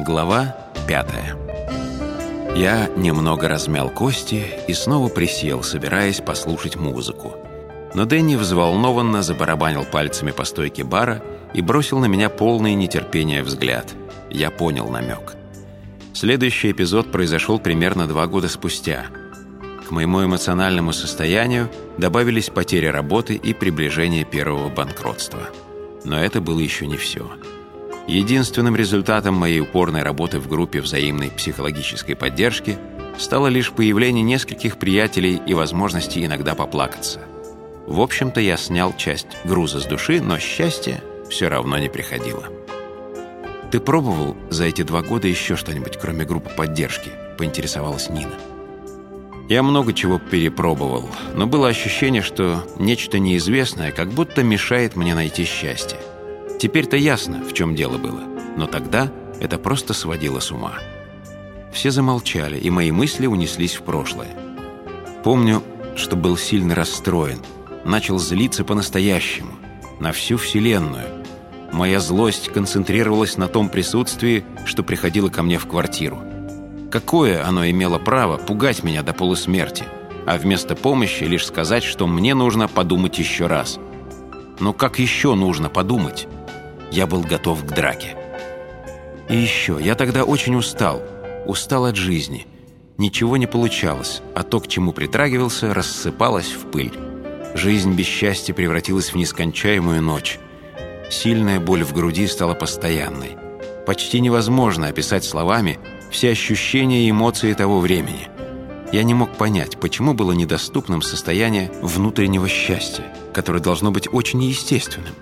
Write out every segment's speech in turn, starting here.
Глава пятая. Я немного размял кости и снова присел, собираясь послушать музыку. Но Дэнни взволнованно забарабанил пальцами по стойке бара и бросил на меня полный нетерпения взгляд. Я понял намек. Следующий эпизод произошел примерно два года спустя. К моему эмоциональному состоянию добавились потери работы и приближение первого банкротства. Но это было еще не все. Единственным результатом моей упорной работы в группе взаимной психологической поддержки стало лишь появление нескольких приятелей и возможности иногда поплакаться. В общем-то, я снял часть груза с души, но счастье все равно не приходило. «Ты пробовал за эти два года еще что-нибудь, кроме группы поддержки?» – поинтересовалась Нина. Я много чего перепробовал, но было ощущение, что нечто неизвестное как будто мешает мне найти счастье. Теперь-то ясно, в чем дело было, но тогда это просто сводило с ума. Все замолчали, и мои мысли унеслись в прошлое. Помню, что был сильно расстроен, начал злиться по-настоящему, на всю Вселенную. Моя злость концентрировалась на том присутствии, что приходило ко мне в квартиру. Какое оно имело право пугать меня до полусмерти, а вместо помощи лишь сказать, что мне нужно подумать еще раз. Но как еще нужно подумать? Я был готов к драке. И еще, я тогда очень устал, устал от жизни. Ничего не получалось, а то, к чему притрагивался, рассыпалось в пыль. Жизнь без счастья превратилась в нескончаемую ночь. Сильная боль в груди стала постоянной. Почти невозможно описать словами все ощущения и эмоции того времени. Я не мог понять, почему было недоступным состояние внутреннего счастья, которое должно быть очень естественным.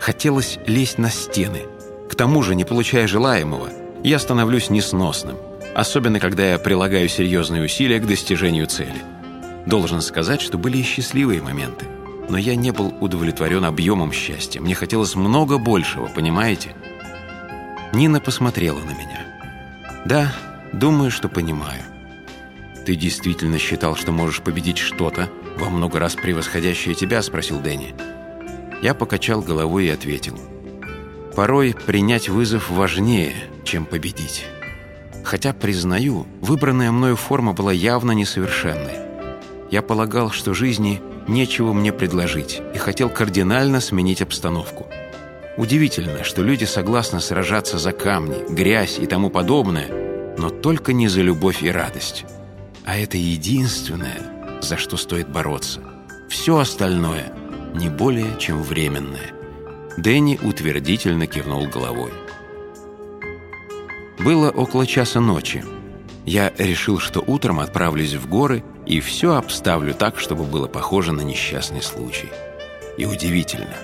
Хотелось лезть на стены. К тому же, не получая желаемого, я становлюсь несносным, особенно когда я прилагаю серьезные усилия к достижению цели. Должен сказать, что были и счастливые моменты, но я не был удовлетворен объемом счастья. Мне хотелось много большего, понимаете? Нина посмотрела на меня. «Да, думаю, что понимаю. Ты действительно считал, что можешь победить что-то, во много раз превосходящее тебя?» – спросил Дэнни. Я покачал головой и ответил. Порой принять вызов важнее, чем победить. Хотя, признаю, выбранная мною форма была явно несовершенной. Я полагал, что жизни нечего мне предложить и хотел кардинально сменить обстановку. Удивительно, что люди согласны сражаться за камни, грязь и тому подобное, но только не за любовь и радость. А это единственное, за что стоит бороться. Все остальное – не более чем временное. Дэнни утвердительно кивнул головой. Было около часа ночи. Я решил, что утром отправлюсь в горы и все обставлю так, чтобы было похоже на несчастный случай. И удивительно,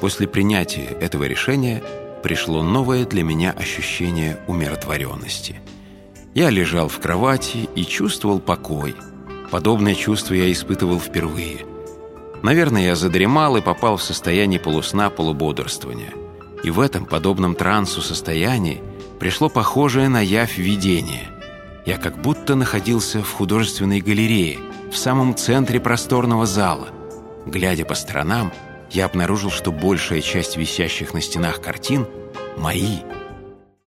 после принятия этого решения пришло новое для меня ощущение умиротворенности. Я лежал в кровати и чувствовал покой. Подобное чувство я испытывал впервые – Наверное, я задремал и попал в состояние полусна полубодрствования. И в этом подобном трансу состоянии пришло похожее на явь видение. Я как будто находился в художественной галерее, в самом центре просторного зала. Глядя по сторонам, я обнаружил, что большая часть висящих на стенах картин – мои –